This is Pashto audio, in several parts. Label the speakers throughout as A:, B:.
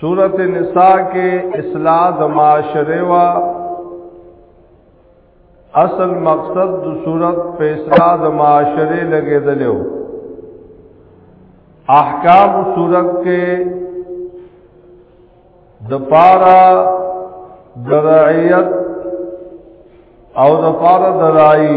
A: سورت نساء کې اصلاح د معاشره وا اصل مقصد د سورت په اصلاح د معاشره لګیدلو احکام سورت کې د پارا د رعیت او د پارا د رعی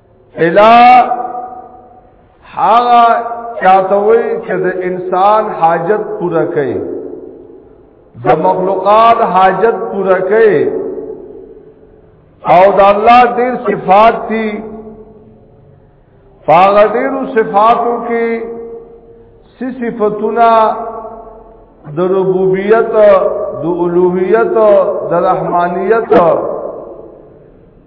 A: الا هغه چاته وي چې د انسان حاجت پوره کوي د مخلوقات حاجت پوره کوي او د الله ډیر صفات دي فاغه ډیرو صفاتو کې سی صفاتونه د ربوبیت د الوهیت د رحمانیت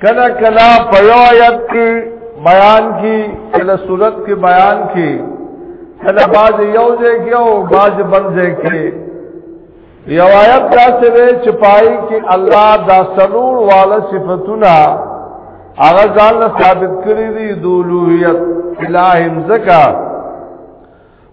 A: کلا کلا پیو آیت کی بیان کی کلا صورت کی بیان کی کلا باز یو دے کی او باز بل دے کی یو آیت دا سوے چپائی کی اللہ دا سنور والا صفتنا آغا زالنا ثابت کری دی دولویت الہ امزکا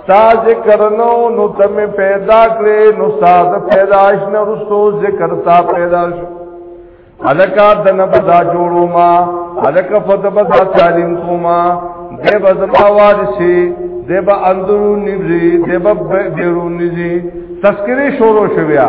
A: ستا ذکر نو نو تم پیدا کړې نو ساز پیدائش نه رسو ذکر تا پیدا شو الکا دنه بدا جوړو ما الکا فد بدا تعلیم کو ما دې بزما وارثي دې با اندرو نیږي دې با بیرو نیږي تذکری شروع شویا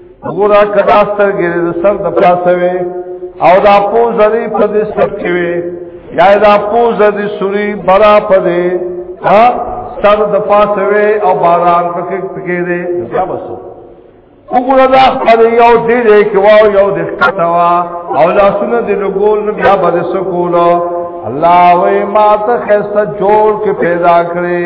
A: وګوره کدا سترګې د سر د پاسه وي او دا پوز دې په دې سر کې وي یا دا پوز دې سوري برا په دې ها سر د پاسه وي او باران پکې پکې دې بیا بسو وګوره دا خپل یو دې دې کې واو یو دې کټا وا او لاسونه دې لګول نه بیا باندې سکول الله وې ما ته خسته جوړ کې پیدا کړې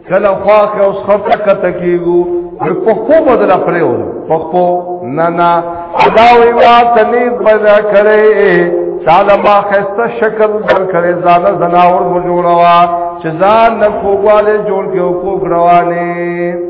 A: کله خوا کې اوس خپل کته کیګو په خو بدل پرې و په خو نه نه دا وی ما تنی بنا کړې تعالی ما خسته شکل در کړې زاده زناور مو جوړوا چې ځان نه کوواله جوړ کې او کو روانه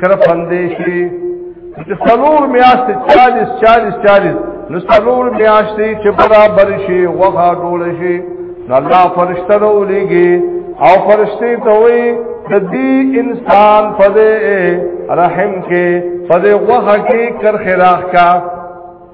A: کړه پندې شي چې څلور میاشتې 40 40 40 نو څلور میاشتې چې برابر شي وغه ډول شي نو الله فرشته ولېږي او فرشته ته وي د دې انسان په رحم کې په وغه کې کرخراخ کا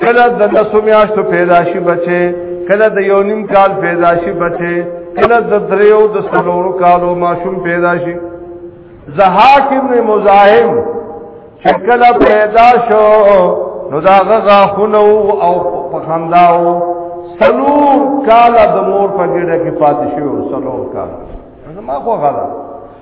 A: کله د لسو میاشتو پیدا شي بچي کله د یو نیم کال پیدا شي بچي کله د دریو د سلورو کالو ماشوم پیدا شي زهاک ابن مزاحم چې کله پیدا شو نو دا غغا خونو او پخنداو سلور کالا د مور په ګډه کې پاتې شو سلور کالا ما خو غلا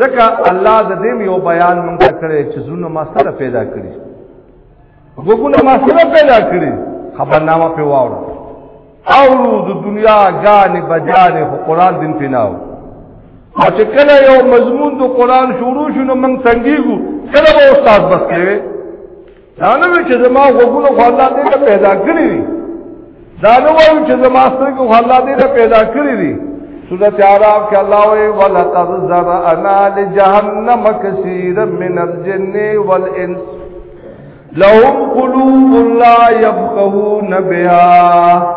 A: ځکه الله د دې یو بیان مونږ ته کړی چې زونه ما سره پیدا کړی وګونه ما سره پیدا کړی خبرنامه په واور او د دنیا غان بجانه قرآن دین پیناو او چې کله یو مضمون د قرآن شروع شونه مونږ څنګهګو کله به استاد بس کوي دا نه وی چې زما غوګونو خو الله دې ته پیدا کړی دي دا نه وایو چې زما سترګې خو الله دې ته پیدا کړی دي سورت عراب کې الله وی ولقد ذرأنا لجهنم كثيرا من الجن والانس لهم قلوب لا يفقهون بها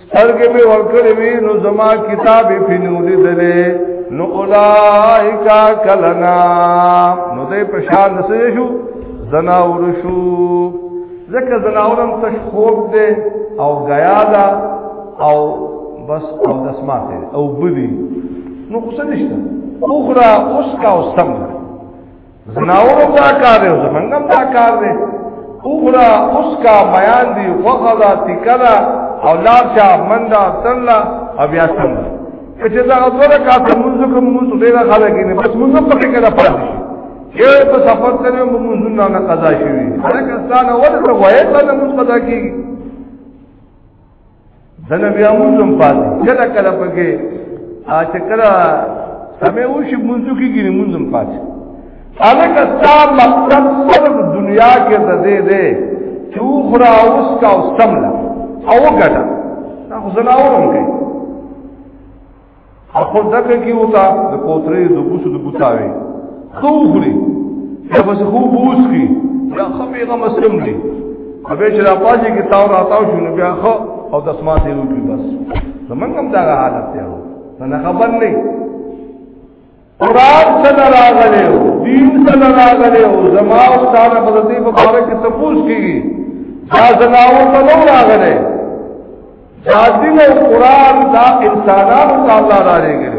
A: سترګې به ورکړې وي نو زما کتاب یې پینو لیدلې نو اولائکا کلنا نو دې په شان نسې شو زناور شو ځکه زناورم تش خوب دې او غیا دا او بس او دسمات او بدی نو خو څه نشته اخرى اوس کا اوس تم زناورو دا کار دی زمنګم دا کار دی اوغرا اوس کا بیان دی وغدا تکلا او لار چا مندا تلا او بیا سم کچه دا غوړه کا ته منځ کوم منځ ډیر خلک نه بس منځ پکې کړه پاتې یو په سفر سره منځ نه نه قضا شوی هر کسان ورته وایي ته منځ قضا کیږي زنه بیا مونږم پاتې کله کله پکې ا چې کله سمې وشي مونږ کېږي مونږم پاتې الک ستا مقصد صرف دنیا کې د دې دې چې وخرا اوس کا اوس تملا او ګټه دا خو زناورم کوي اخو دکه کې وتا د کوترې د بوسو د بوتاوي خو خوري یا بس خو بوس کی یا خپې غو مسلم دی ابه چې را پاتې کې تاو راتاو شنو بیا خو او د اسمان دی وکی بس زمونږ هم دا حالت دی نه خبر نه قرآن سره راغلی او دین سره راغلی او زما او ستاره په دې په اړه کې تفوس کیږي دا زناو ته نو راغلی دا دین او قرآن دا انسانانو ته الله را لګي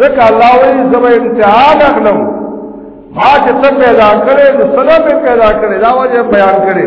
A: ځکه الله وې زما امتحان اخلم ما چې ته پیدا کړې نو سره پیدا کړې دا وجه بیان کړې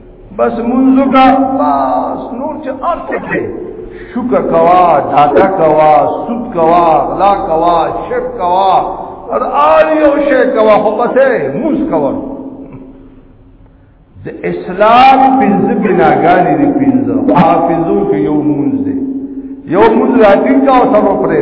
A: بس منځو کا بس نور چې ارڅ کې شکر کوا ډاکا کوا سود کوا غلا کوا شرک کوا اور آل یو شی کوا خو بس موس کوا د اسلام پنځه بناګانې دي پنځه حافظو کې یو مونږ دي یو مونږ راټینګ کا او سره پرې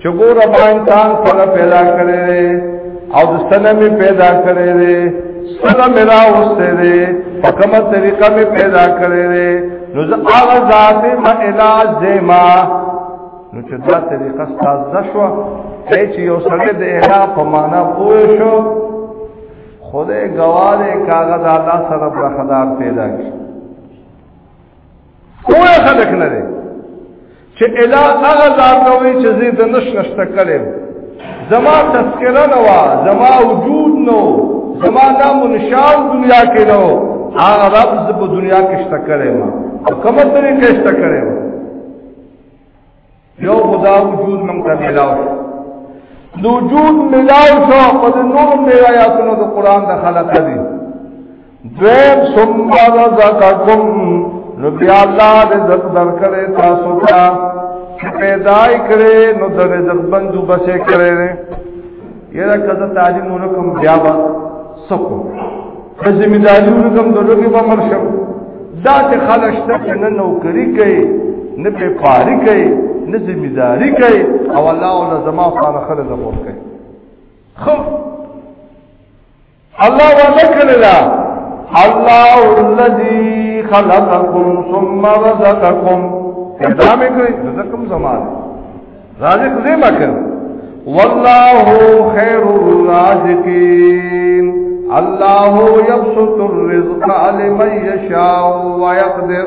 A: چې ګور ما انسان سره پیدا کړی او د سنه می پیدا کړی دی سنه می راوسته دی په کومه طریقه می پیدا کړی دی نو زه هغه ذات ما علاج دی ما نو چې دا طریقه ستاسو د شو چې یو سره د اله په معنا پوه شو خدای ګواله کاغذ الله سره برخدار پیدا کړي کوه خلک نه دی چې اله هغه ځان ته وی چې زه د نش نشته کړم زما تذکره نه وا زما وجود نو زما نام و نشان دنیا کې نو هغه رب ز په دنیا کې شته کړم او کومه طریقې شته کړم یو خدا وجود موږ ته ملاو د وجود ملاو شو په نور میرایاتونو د قران د خلق دی دویم ثم رزقکم نو بیا الله د رزق درکړې تاسو ته پیدای کړې نو د رزق بندو بسې کړې یره کزه تعلیم ونکم بیا با سکو د ذمہ داری ونکم د لوګي په مرشم دا چې خلک ته نه نوکری کوي نه په پاری کوي نه ذمہ داری کوي او الله او زما فار خلک زموږ کوي خو الله وذکر الله الذي خلقکم ثم رزقکم اعدام کرے رزقم زمان رازق زیمہ کرو والله خير الرازقين الله يبسط الرزق لمن يشاء ويقدر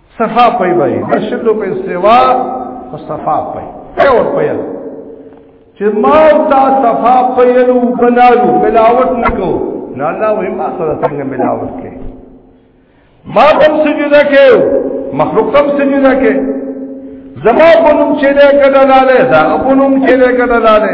A: صفا پي وای مشل په سوا او صفا پي په ور پي چې ما تا صفا پي نو بنالو ملاوت نکو نه الله وې ما سره څنګه ملاوت کې ما هم سجده کې مخلوق هم سجده کې زما په نوم چې ده کډه لاله دا په نوم چې ده کډه لاله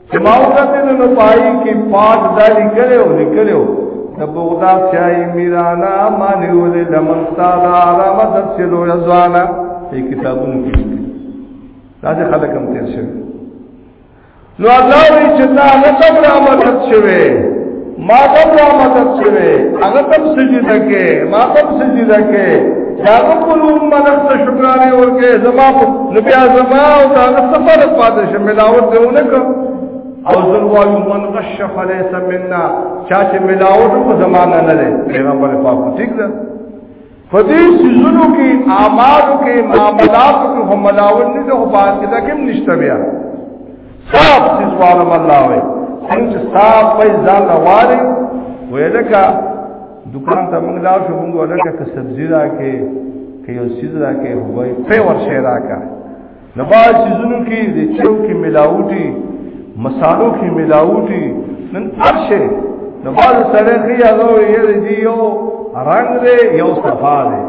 A: چې ما وکتل نو پای کې پاک دالی کړو لیکلو د بغداد چای میرانا معنی ول لمن ساده آرام د چلو یزوانا په کتابونو کې راځي خلک هم تیر شوی نو الله وی چې تا نه تبر امر شوی ما ته دا مدد شوه هغه تم سجده کې ما تم سجده کې دا خپل امت ته شکرانه ورکه زما نبي زما او دا سفر پاتې شه ملاوت دیونه کو او زلوایو من غش فلیس مننا چا چې ملاوت په زمانہ نه لري پیغمبر پاک ٹھیک ده په دې سيزونو کې اعمالو کې معاملاتو کې هم ملاول نه ده په عقیده کې نشته بیا صاحب سيز والو الله وي څنګه صاحب په ځان راوړي وېلکه دکان ته موږ لاړ شو موږ ولکه که سبزی راکې که یو سیز راکې هوای په ورشه راکا نه باز چیزونو کې د چیو کې ملاوټي مسالو کې ملاوټي نن ارشه نه باز سره کې هغه یې دی یو رنگ دی یو صفا دی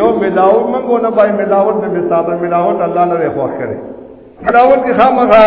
A: یو ملاوټ منګو نه پای ملاوټ نه مثال ملاوټ الله لري خوښ کړي ملاوټ کې خامخا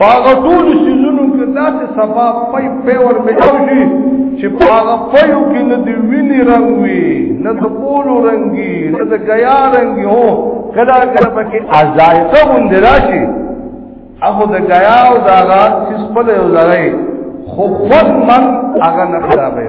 A: پاغه ټول سيزونو کې داسې سبا پي پیور ملاو شي چې پاغه پيو کې نه دی ویني رنگ وي نه د پولو رنگي نه د غیا رنگي هو کله کله پکې ازایته غوندې راشي هغه د غیا او داغا سپل یو لړۍ خو خود من هغه نه خرابې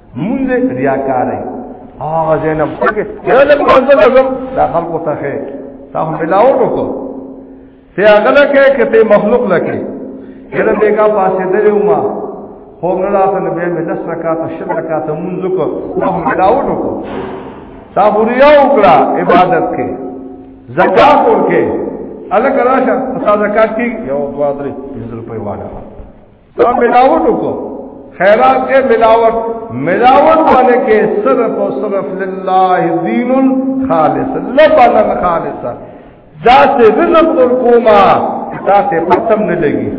A: مونږ ریاکارې هغه زینب څنګه یو لږ منځل زم دا خلکو ته خې تاسو بلاور وکړو ته هغه لکه کته مخلوق لکه کله بیگا پاسې درو ما خو نه راته نه به مې لس رکعات شل رکعات مونږ وکړو تاسو بلاور وکړو تاسو ریا وکړه عبادت کې زکات ورکې الګ راشه تاسو زکات کې یو دوا درې 100 روپۍ والا دا ملاوت کو خیرات کې ملاوت ملاوت باندې کې صرف او صرف لله دین خالص لبنا خالص دا ته رزق در کوما دا ته پتم نه لګي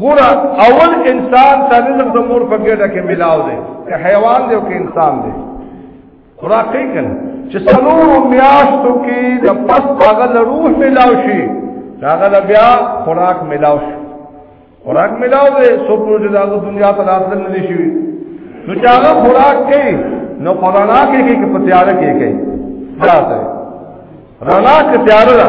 A: ګور اول انسان ته رزق د مور په ګډه کې ملاو دی که حیوان دی او که انسان دی خوراک کوي کنه چې څلور میاشتو کې د پس هغه د روح ملاو شي هغه بیا خوراک ملاو شي خوراک ملاو دی سو پورې چې دغه دنیا ته راتلل نه شي نو چې هغه خوراک کوي نو قرانا کې کې په تیار کې کوي دا ته رڼا کې تیار ده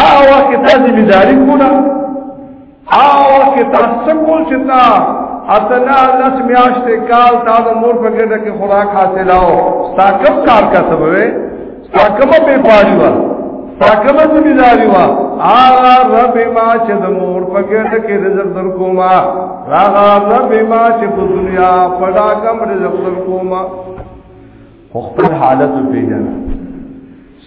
A: آوا کې تا ذمہداری کوله آوا کې تا سکول چې تا اتنا لس میاشتې کال تا د مور په ګډه کې خوراک حاصلاو ستا کم کار کا سبب وې ستا کم په پاړی و ستا کم ذمہداری و آغا رب ما چې د مور په ګډه کې رزق در کوما آغا رب ما چې په دنیا پډا کم رزق در کوما خپل حالت پیژنه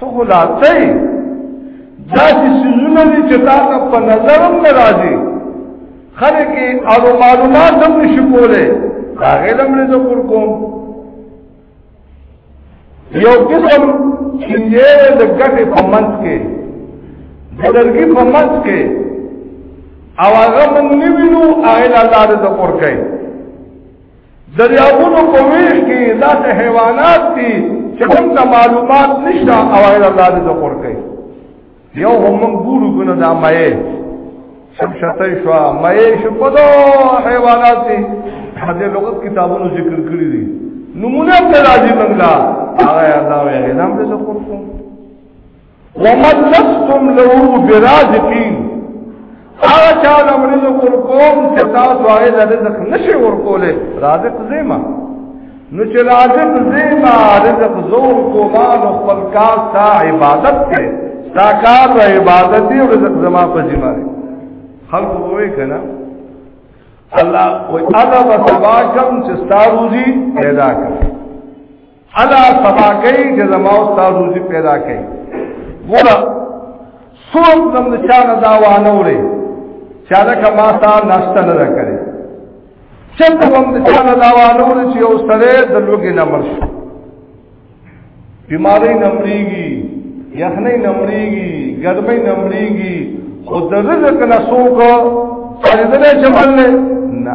A: ته خو لاته یې داسې څیزونه دي چې تا ته په نظر هم نه راځي خلک یې اړو معلومات هم نه شي کولی هغې له مړې زه قور کوم یو قسم چینجی د ګټې په منځ کې د لرګي په منځ کې او هغه مونږ نه وینو هغې له لارې زه قور کوي دریابونو په ویش کې داسې حیوانات دي چې موږ ته معلومات نشته او غیر الله دې ذکر کوي یو هم موږ ګورو کنه دا مې شمشته شو مې شو په دو حیوانات دي هغه لغت کتابونو ذکر کړی دي نمونه په راځي موږ لا هغه الله یې نام دې ذکر کوي ومن لستم له برازقین هغه چا د رزق ورکوم چې تاسو هغه د رزق نشي ورکولې رازق زیما نو چې رازق زیما رزق زور کوما نو خپل کار تا عبادت کې تا کار د عبادت دی رزق زما په ذمہ دی خلق وې کنه الله وې انا بسوا کم چې ستاروزی پیدا کړ الا سبا کوي چې زما او تاسو روزي پیدا کوي ګوره څوک زم د چا نه دا وانه وره چا دا کما تا ناشته نه راکړي چې په هم د چا نه دا وانه وره چې او سره د لوګي نه مرش بیماری نمړيږي یخنۍ نمړيږي ګرمۍ نمړيږي خو د رزق نه څوک پرېدل چمل نه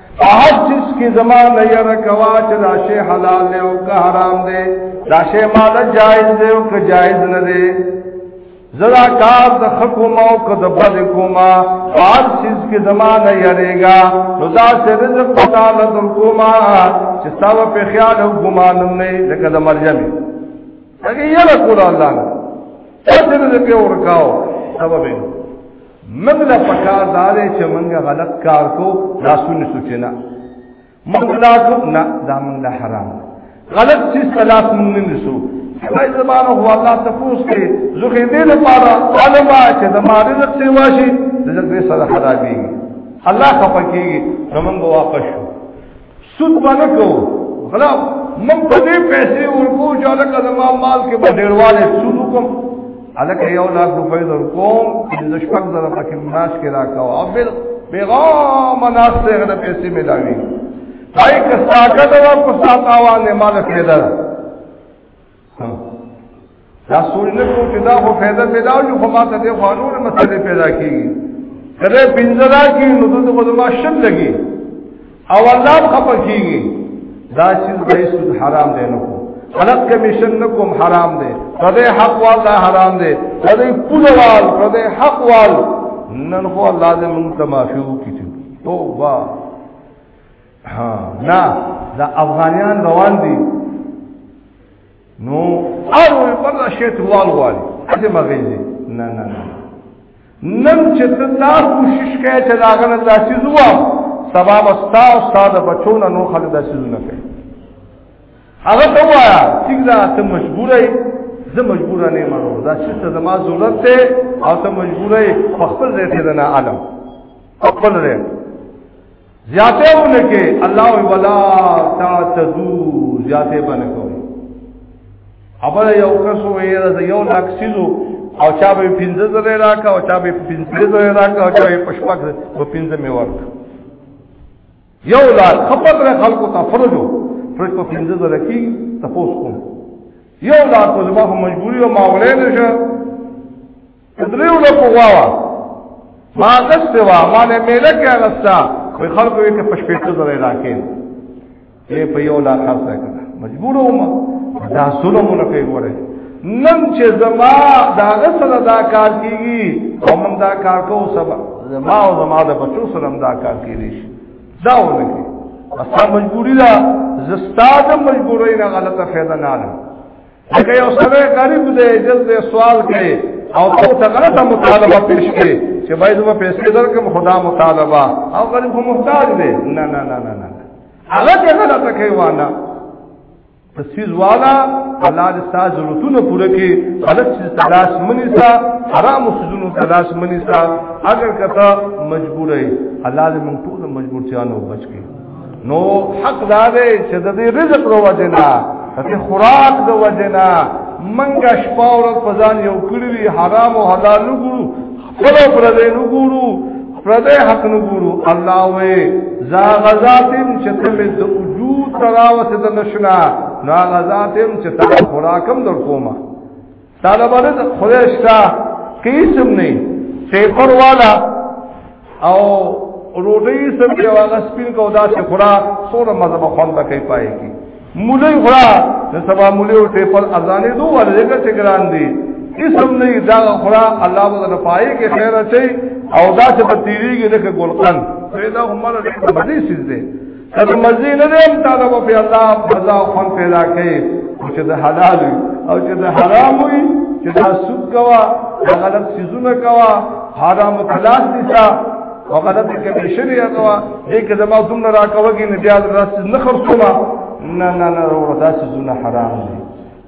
A: هر چیز کې زما نه یره کوا چې دا شی حلال دی او که حرام دی دا شی مال جایز دی او که جایز نه دی زدا کار د حکم او که د بد کوما هر چیز کې زما نه یریګا نو دا چې رزق پتا نه در کوما چې تاسو په خیال او ګمان نه لکه د مریم هغه یې له کوله الله نه تاسو دې په ورکاو سبب موږ له پکار دارې چې موږ غلط کار کو لاسونه سوچنا موږ لا کو نه دا موږ له حرام غلط چې سلاف موږ نه نسو خدای زمانه هو الله تفوس کې زخه دې لپاره عالم چې د ما رزق سی واشي رزق دې سره خرابېږي الله خپکیږي نو موږ واپس شو سود باندې کو غلا من په دې پیسې ورکو چې الکه زما مال کې به ډیرواله سود کوم الکه یو لاک روپۍ ورکوم چې د شپږ زره پکې مناس کې راکاو او بل بیغام ناس ته غلا پیسې ملاوي پای که ساکت وا کو ساتاوان مال پیدا دا سوچ نه کو چې دا خو فائدہ پیدا وي خو ما ته د قانون مسلې پیدا کیږي کله پنځه دا کې نو د خدما شل لګي او الله خپل کیږي دا چې د سود حرام دی نو غلط کمیشن نکوم حرام دی کده حق وال دا حرام دی کده پولوال کده حق وال نن خو الله دې موږ ته معفو کیږي توبه ها نه دا افغانان روان دي نو اول پر شیت وال وال اته مغیزي نه نه نه نن چې ته دا کوشش کوي چې دا غنه داسې زوا سبا وستا او استاد بچونه نو خلک داسې زونه کوي هغه ته وایا چې دا ته مجبور یې زه مجبور نه یم دا چې ته زما ضرورت ته او ته مجبور یې خپل ځای ته نه عالم خپل ځای زیاته ونکه الله ولا تعتدو زیاته باندې کوي ابل یو کس وې دا یو لاک سیزو او چا به 15 زره راکا او چا به 15 زره راکا او چا به پښپاک په 15 می ورک یو لاک خپل ر خلکو ته فرجو فرج په 15 زره کی تاسو کوم یو لاک زما مجبوری او ماولې نشه دریو له کووا ما غسته وا ما نه میله کې غستا وي خلکو یې ته پښپېټه زره راکې یې په یو لا خاصه کړه مجبور وم دا ظلم نه کوي وره نن چې زما دا غسل دا کار کیږي او من دا کار کو سبا زما او زما د بچو سره دا کار کیږي دا ونه اسا مجبوری دا زستاد مجبوری نه غلطه فایده نه لکه یو سره غریب دی جلد سوال کوي او ته ته غلطه مطالبه پیش کړي چې باید زما پیسې درکم خدا مطالبه او غریب خو محتاج دی نه نه نه نه نه هغه ته غلطه کوي وانه تسویز والا الله دې ساز ضرورتونه پوره کړي غلط چې تلاش منی سا حرام سجونو تلاش منی سا اگر کته مجبور یې الله دې موږ ټول مجبور چانو بچ کړي نو حق دا دی چې د دې رزق د وجنا د دې خوراک د وجنا منګه شپه او ورځ په ځان یو کړی حرام او حلال نه ګورو خپل پر دې نه ګورو پر دې حق نه ګورو الله وې زا غزاتم چې ته مې د وجود تراوسه د نشنا نا غزاتم چې تا خوراکم در کومه طالبانو ته خدای شته قسم نه پیپر والا او روټي سم یو هغه سپین کو دا چې خورا سوره مذهب خوان ته کوي پای کی مولای خورا د سبا مولای او پیپر اذانې دوه ورګه چې ګران دي اسم نه دا خورا الله وذ پای کې خیر اچي او دا چې په تیریږي دغه ګلقن پیدا هم له دې سیز دي ته په مزي نه دې هم تعالی په الله بزا خون پیدا کړي چې د حلال وي او چې د حرام وي چې دا سود کوا دا غلط سيزونه کوا حرام تلاش دي تا او غلط کې شریعه کوا دې کې زما دوم نه راکوږي نه بیا راس نه خرڅوما نه نه نه وردا سيزونه حرام دي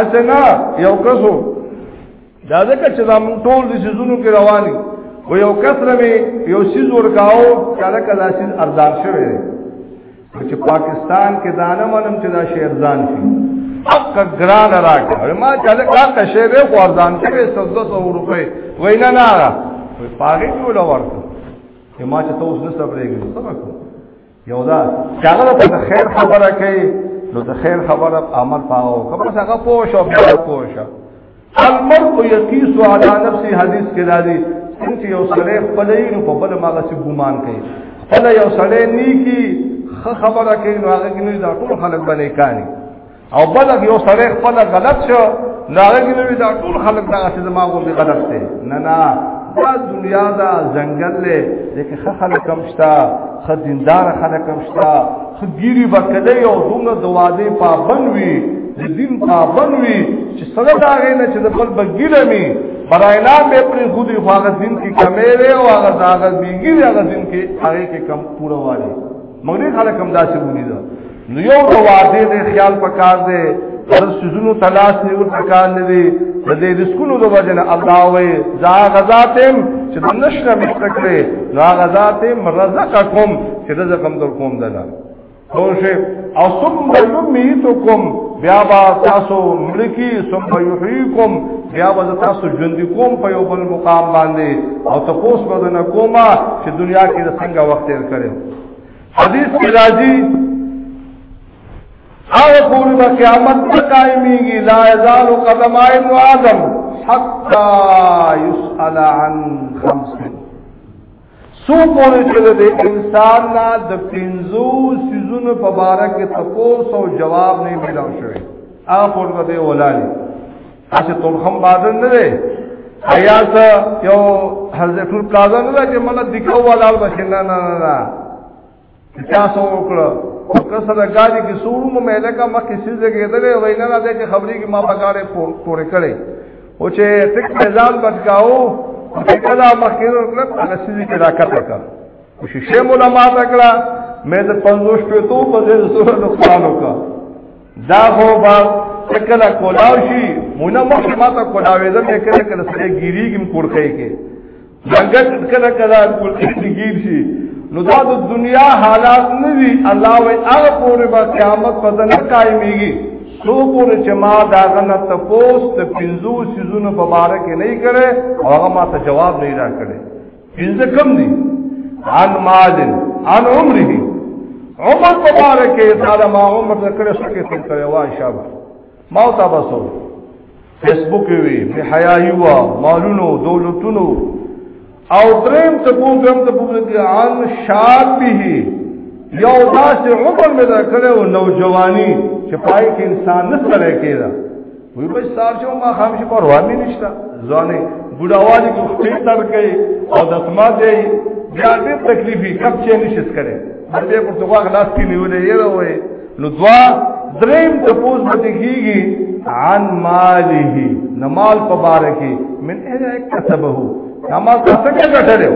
A: اسنا یو کسو دا ځکه چې دا مونږ ټول د سيزونو کې رواني و یو کس لمه یو سیز ورکاو کله کله سیز ارزان شوی چې پاکستان کې دانه منم چې دا شی ارزان شي حق ګران راکړه ما چې دا کا شی به خو ارزان شوی 700 روپۍ وینا نه را وي پاره ټول ورته ما چې تاسو نه صبرېږئ سبق یو دا چې هغه ته د خیر خبره کوي نو د خیر خبره عمل پاو کوم څه هغه پوه شو بیا پوه شو المرء یقیس علی نفسه حدیث کې راځي چې یو سره خپل نو په بل ماغه څه ګمان کوي خپل یو سره نیکی خبره کوي نو هغه کې نو دا ټول خلک باندې کاني او بل یو سره خپل غلط شو ناغه کې نو دا ټول خلک دا چې ما وو به غلط دي نه نه دا دنیا دا جنگل له دغه خلک کم شتا خدیندار خلک کم شتا خګيري بکله یو دومره دواده پابند وي د دین پابند وي چې سره دا غي نه چې د بل بګیله می براینا به پر خودي خواغ دین کې کمې وي او هغه هغه بیګي هغه دین کې هغه کې کم پوره واري مګر خلک هم دا څه ونی دا نو یو د واده د خیال پکار دی هر سيزونو تلاش نیول پکار نه دی د دې رسکونو د وجه نه الله وې ذا غزاتم چې د نشره مستقره ذا غزاتم رزقکم چې رزقم در کوم دلا خوشه او ثم يميتكم بیا با تاسو ملکی ثم يحييكم بیا با تاسو ژوند کوم په یو بل مقام باندې او تاسو بدن کومه چې دنیا کې څنګه وخت تیر کړو حدیث کی راضی هغه پوری به قیامت نه قائمیږي لا یزال قدم ابن آدم حتا یسأل عن خمس سو پوری چې د انسان نه د پنځو سيزونو په باره کې تاسو جواب نه ملاو شوی هغه پوری به ولالي تاسو ټول هم بازار نه دی ایا ته یو حضرت ټول پلازا نه ده چې مله دکو والا بشنه نه نه نه تاسو وکړه او کسر غاړي کې سورو مو مېله کا مخکې سیزه کېدلې وای نه راځي چې خبرې کې ما بګاړې پورې کړې او چې تک ځان بچاو کله مخکې ورکړه هغه سیزه کې راکته کړ کوشش مو لا ما تکړه مې د 50 په تو په دې سره نقصان وکړ دا خو با کله کولاو شي مونږه مخه ماته کولاوې ده مې کله کله سره ګیریږم کورخې کې څنګه کله کله کورخې کې ګیر شي نو دا د دنیا حالات نه دي الله وي هغه پورې به قیامت پته نه قائميږي سو پورې چې ما دا غنه تپوس ته پنځو سيزونو په باره کې نه کړي او هغه ما ته جواب نه راکړي پنځه کم دي عن مال عن عمره عمر مبارک تعالی ما عمر کړه سکه تل کړه وای شابه ما او تاسو فیسبوک وی په حیاي وا مالونو دولتونو او دریم ته کوم دریم ته کوم کې عن شابه یو داسې عمر مې دا کړو نوجواني چې پای کې انسان نه سره کېده وی به سارجو ما خامش پروا مې نشته ځانې بډاوالي کو خپل تر کوي او د سما دی بیا دې تکلیفي کب چې نشس کړي دې په توګه خلاص کې نیولې یې راوي نو دوا دریم ته پوز پته کیږي عن ماله نمال مبارکي من اجا کسبه نماز څنګه کټلو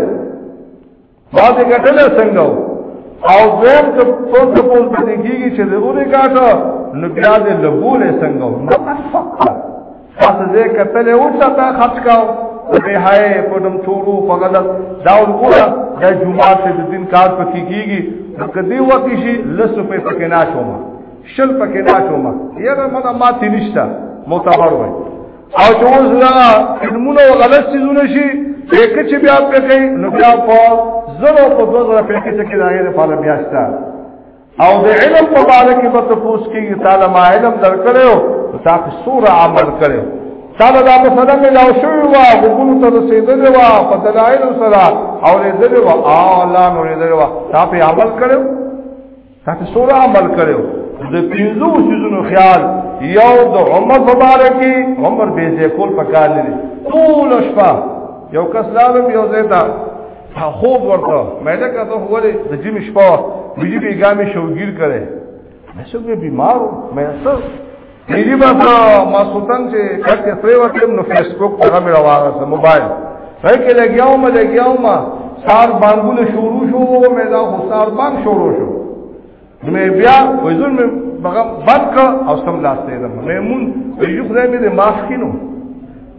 A: باندې کټل څنګه او دویم ته په څه په دې کېږي چې زه اورې کاټو نو بیا دې لبول څنګه نو تفکر تاسو دې کتل او څه تا خرج کاو به هاي په دم ټورو په غلط دا وګوره د جمعه ته د دین کار پکې کېږي کدی وقت شي لسو په پکې نه شوما شل پکې نه شوما یره مده ماتې نشته معتبر وای او چې اوس لا فلمونه او غلط چیزونه شي پکې چې بیا پکې نو بیا په زړه په دوه زره پکې چې کې داګه لپاره بیا شته او د علم په اړه کې به تاسو کې تعالی ما علم درکړو تاسو سوره عمل کړو تعالی دا په صدا کې لاو شوی و وګونو ته رسیدلې و په دلایل سره او دې دې و اعلی نو دې دې و تاسو عمل کړو تاسو سوره عمل کړو د پینځو سيزونو خیال یو د عمر مبارکي عمر به زه کول پکار لري ټول شپه یو کس لاله یو زیتا خوب ورته مې دا کته وله د جیم شپه بيجي بیګامي شوګیر کړي مې څنګه بیمارو مې سر بیلی بس ماسوتن چې کټه پرې وتم نو فیسبوک ته مې راوغسه موبایل هر کې لګیاو ما لګیاو ما سار بانګونه شروع شو مې دا خو سار بانګ شروع شو مې بیا وزن مې بغم بد کړ او سم لاس ته دم میمون یو خدای مې د معاف کینو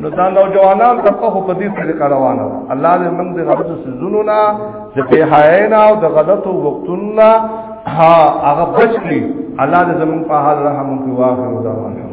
A: نو دا نوجوانان تپخو په دې طریقه روانه الله دې موږ دې غلط سيزونو نه چې په حینا او د غلطو وختونو ها هغه بچ کی الله دې زموږ په حال رحم کوي واخر دعوانا